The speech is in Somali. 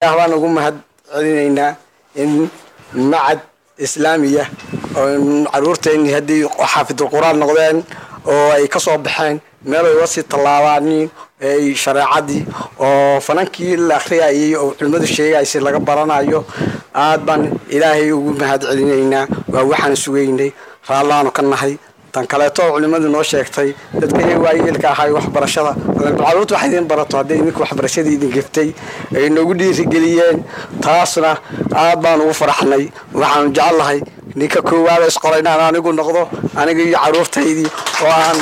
baan ugu mahad celinaynaa in macad islaamiya oo caruurteenii haddii xaafidul qur'aan noqdeen oo ay ka soo baxeen meel ay uga sii tallaabaanin ay shareecadii oo fanankii la akhriyayay oo culimmadu sheegaysay laga baranayo aad baan ilaahay ugu mahad celinaynaa waa waxaan sugaynay raallaanu ka nahay tan kaleeto culimmadu noo sheegtay dadka iyaga waayeelka ahay waxbarashada carruurta wax idin barato hadday idinka waxbarashadii idin geftay ay noogu dhiirigeliyeen taasna aad baan ugu faraxnay waxaanu jecellahay ninka koowaada isqoray inaan anigu noqdo aniga iyo caruurtaydii oo aan